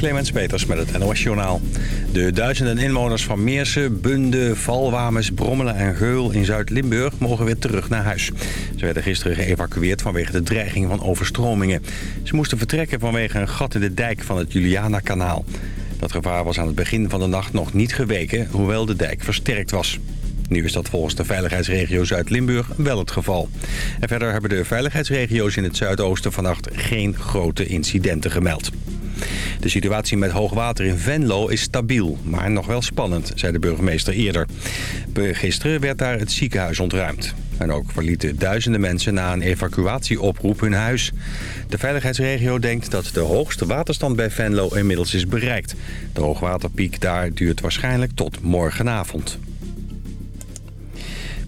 Clemens Peters met het NOS Journaal. De duizenden inwoners van Meersen, Bunde, Valwames, Brommelen en Geul in Zuid-Limburg mogen weer terug naar huis. Ze werden gisteren geëvacueerd vanwege de dreiging van overstromingen. Ze moesten vertrekken vanwege een gat in de dijk van het Juliana-kanaal. Dat gevaar was aan het begin van de nacht nog niet geweken, hoewel de dijk versterkt was. Nu is dat volgens de veiligheidsregio Zuid-Limburg wel het geval. En verder hebben de veiligheidsregio's in het zuidoosten vannacht geen grote incidenten gemeld. De situatie met hoogwater in Venlo is stabiel, maar nog wel spannend, zei de burgemeester eerder. Gisteren werd daar het ziekenhuis ontruimd. En ook verlieten duizenden mensen na een evacuatieoproep hun huis. De veiligheidsregio denkt dat de hoogste waterstand bij Venlo inmiddels is bereikt. De hoogwaterpiek daar duurt waarschijnlijk tot morgenavond.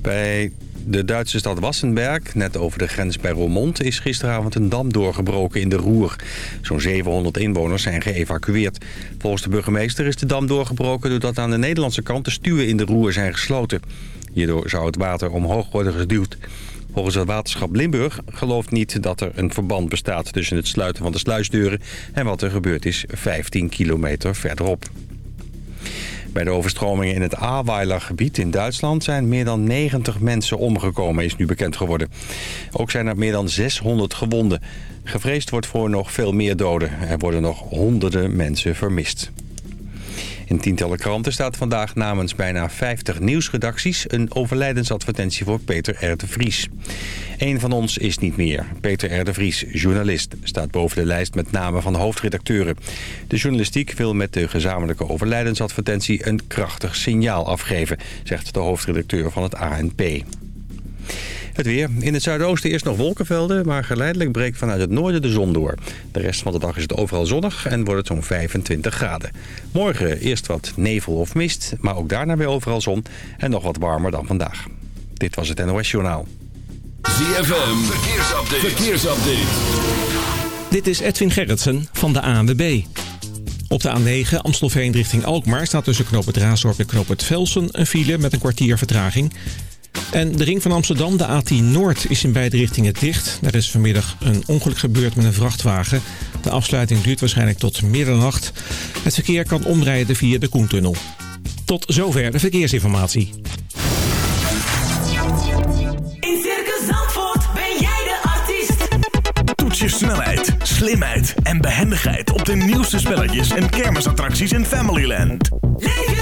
Bij de Duitse stad Wassenberg, net over de grens bij Roermond... is gisteravond een dam doorgebroken in de Roer. Zo'n 700 inwoners zijn geëvacueerd. Volgens de burgemeester is de dam doorgebroken... doordat aan de Nederlandse kant de stuwen in de Roer zijn gesloten. Hierdoor zou het water omhoog worden geduwd. Volgens het waterschap Limburg gelooft niet dat er een verband bestaat... tussen het sluiten van de sluisdeuren en wat er gebeurd is 15 kilometer verderop. Bij de overstromingen in het Ahrweiler-gebied in Duitsland zijn meer dan 90 mensen omgekomen, is nu bekend geworden. Ook zijn er meer dan 600 gewonden. Gevreesd wordt voor nog veel meer doden. Er worden nog honderden mensen vermist. In tientallen kranten staat vandaag namens bijna 50 nieuwsredacties... een overlijdensadvertentie voor Peter R. de Vries. Eén van ons is niet meer. Peter R. de Vries, journalist, staat boven de lijst met namen van hoofdredacteuren. De journalistiek wil met de gezamenlijke overlijdensadvertentie... een krachtig signaal afgeven, zegt de hoofdredacteur van het ANP. Het weer. In het zuidoosten eerst nog wolkenvelden, maar geleidelijk breekt vanuit het noorden de zon door. De rest van de dag is het overal zonnig en wordt het zo'n 25 graden. Morgen eerst wat nevel of mist, maar ook daarna weer overal zon en nog wat warmer dan vandaag. Dit was het NOS Journaal. ZFM, verkeersupdate. verkeersupdate. Dit is Edwin Gerritsen van de ANWB. Op de A9 Amstelveen richting Alkmaar staat tussen knoop het Raasdorp en knoop het Velsen een file met een kwartier vertraging... En de ring van Amsterdam, de A10 Noord, is in beide richtingen dicht. Er is vanmiddag een ongeluk gebeurd met een vrachtwagen. De afsluiting duurt waarschijnlijk tot middernacht. Het verkeer kan omrijden via de Koentunnel. Tot zover de verkeersinformatie. In Circus Zandvoort ben jij de artiest. Toets je snelheid, slimheid en behendigheid op de nieuwste spelletjes en kermisattracties in Familyland. Leef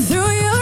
through your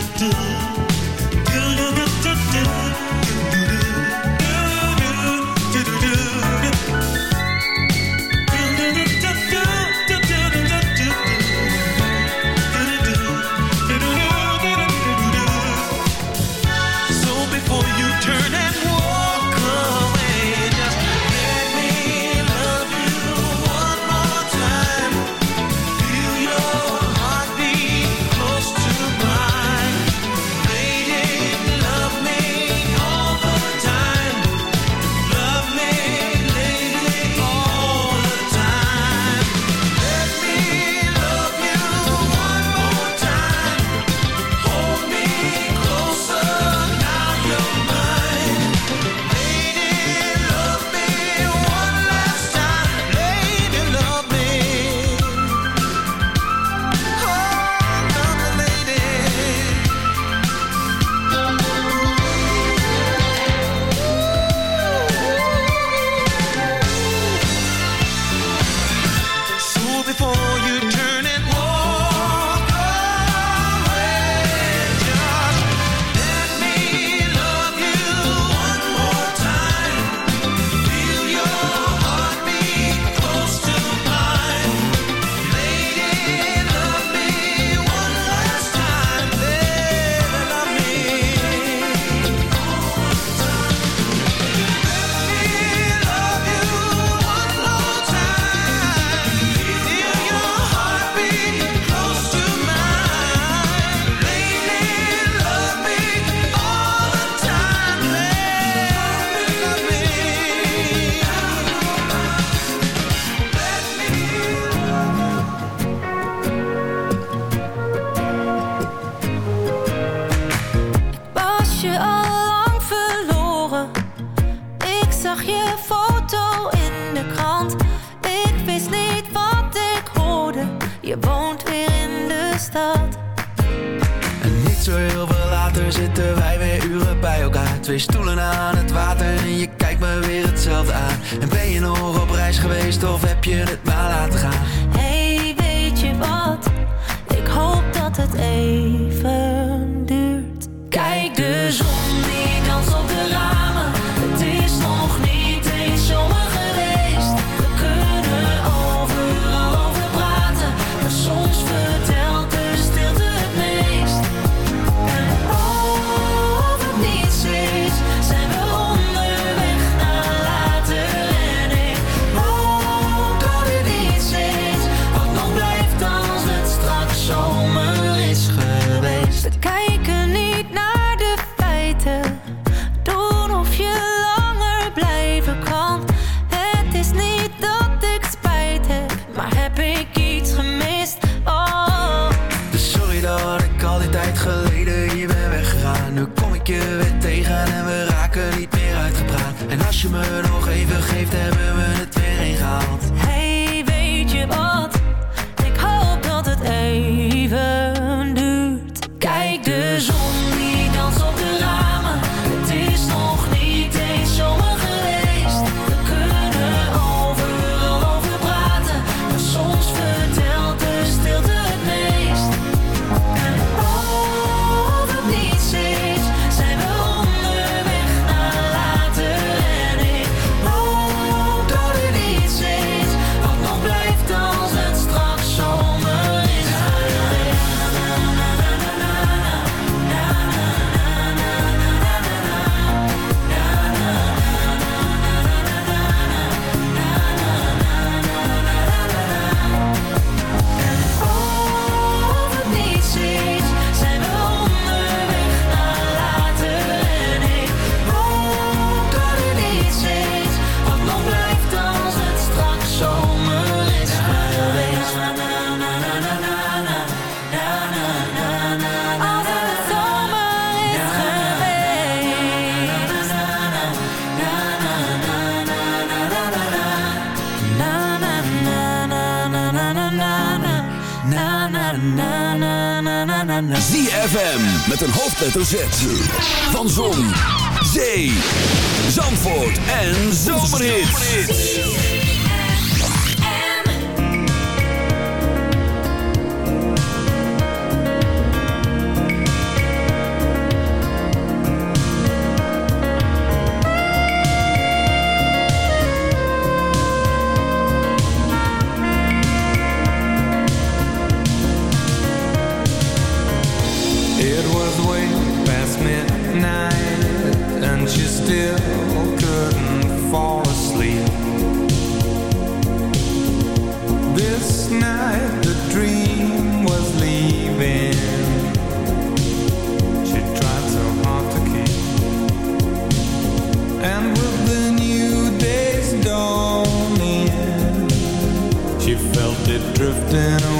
do hoofdletter Z. drifting away.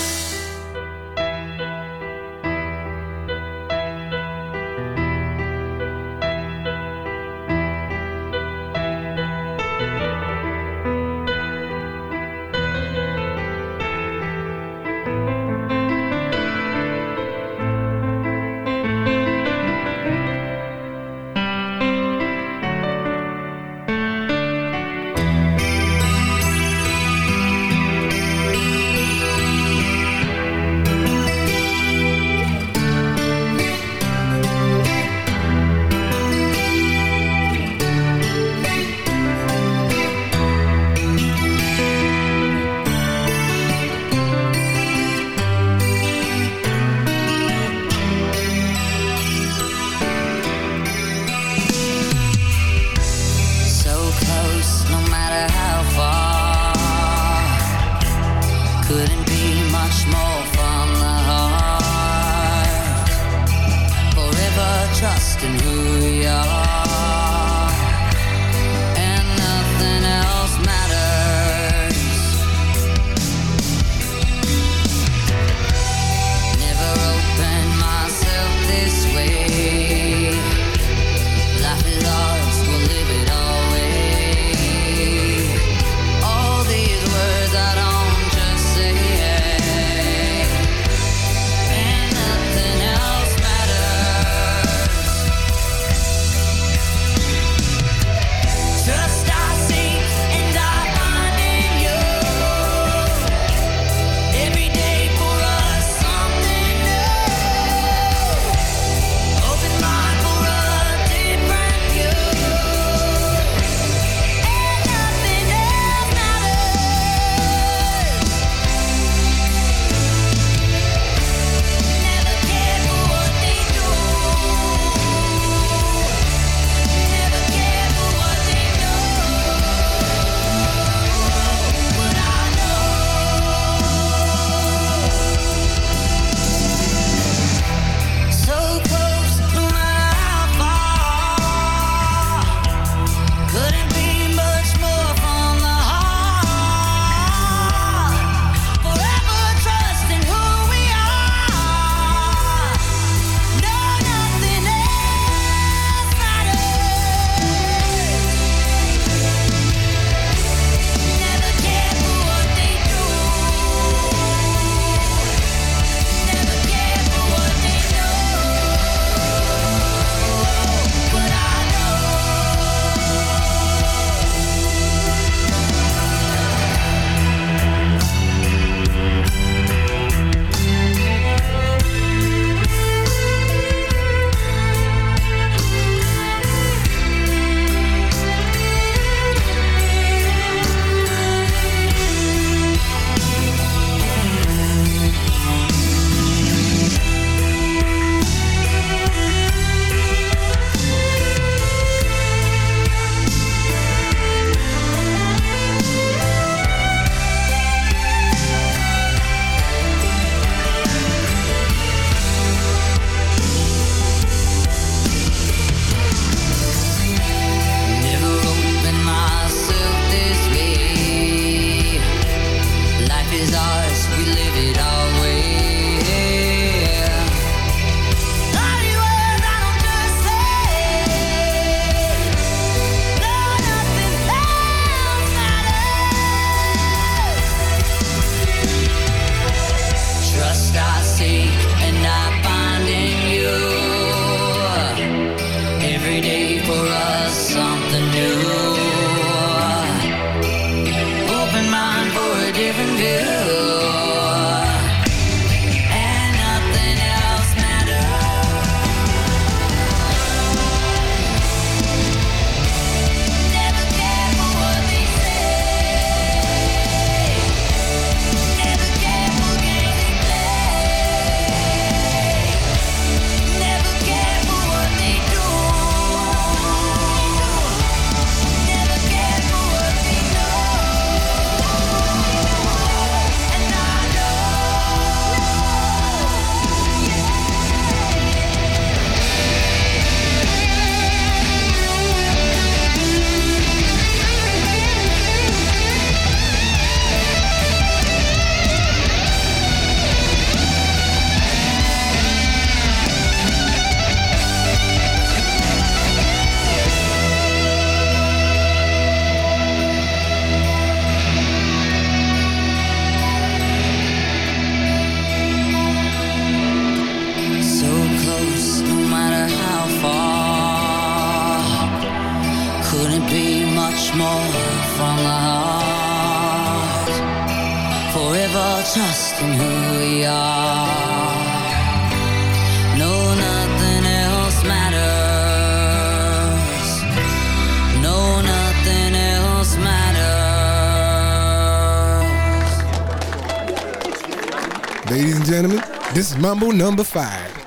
Number five.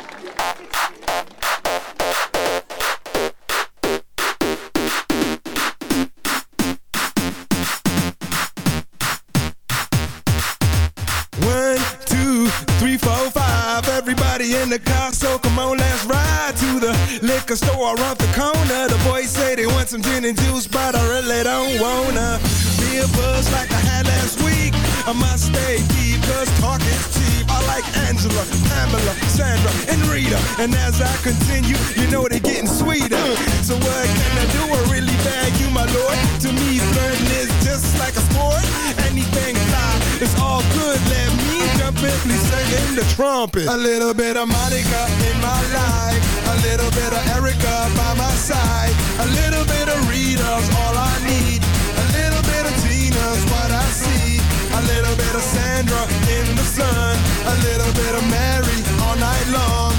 And as I continue, you know they're getting sweeter. So what can I do? I really bag you, my lord. To me, flirting is just like a sport. Anything fly, it's all good. Let me jump in, please sing in the trumpet. A little bit of Monica in my life. A little bit of Erica by my side. A little bit of Rita's all I need. A little bit of Tina's what I see. A little bit of Sandra in the sun. A little bit of Mary all night long.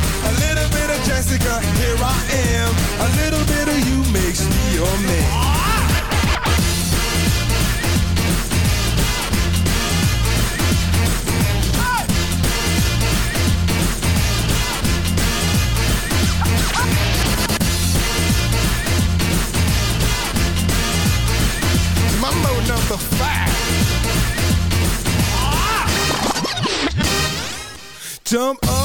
Jessica, here I am. A little bit of you makes me your man. Number five. Jump up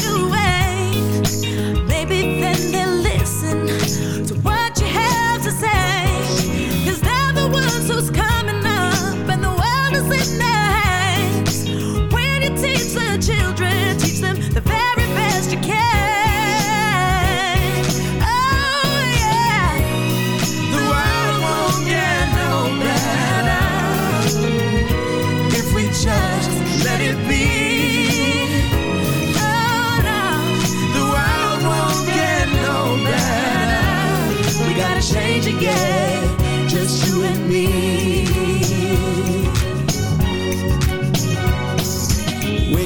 children, teach them the very best you can. Oh, yeah. The world won't get no better if we just let it be. change again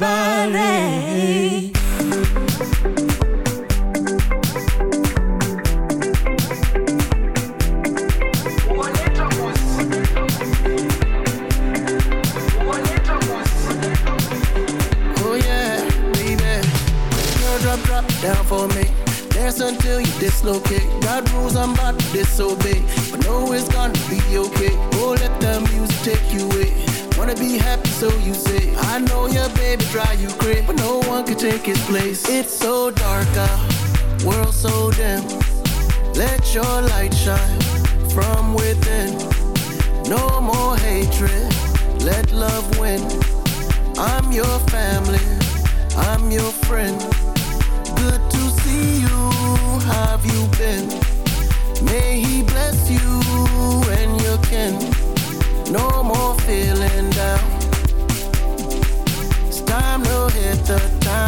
Oh yeah, baby. Drop, drop down for me. Dance until you dislocate. God rules, I'm to disobey. But know it's gonna be okay. Oh, let the music take you away. Wanna be happy, so you say. Baby drive you crazy, but no one can take his place. It's so dark out, world so dim. Let your light shine from within. No more hatred, let love win. I'm your family, I'm your friend. Good to see you, have you been? May he bless you and your kin. No more feeling down. Time to hit the town,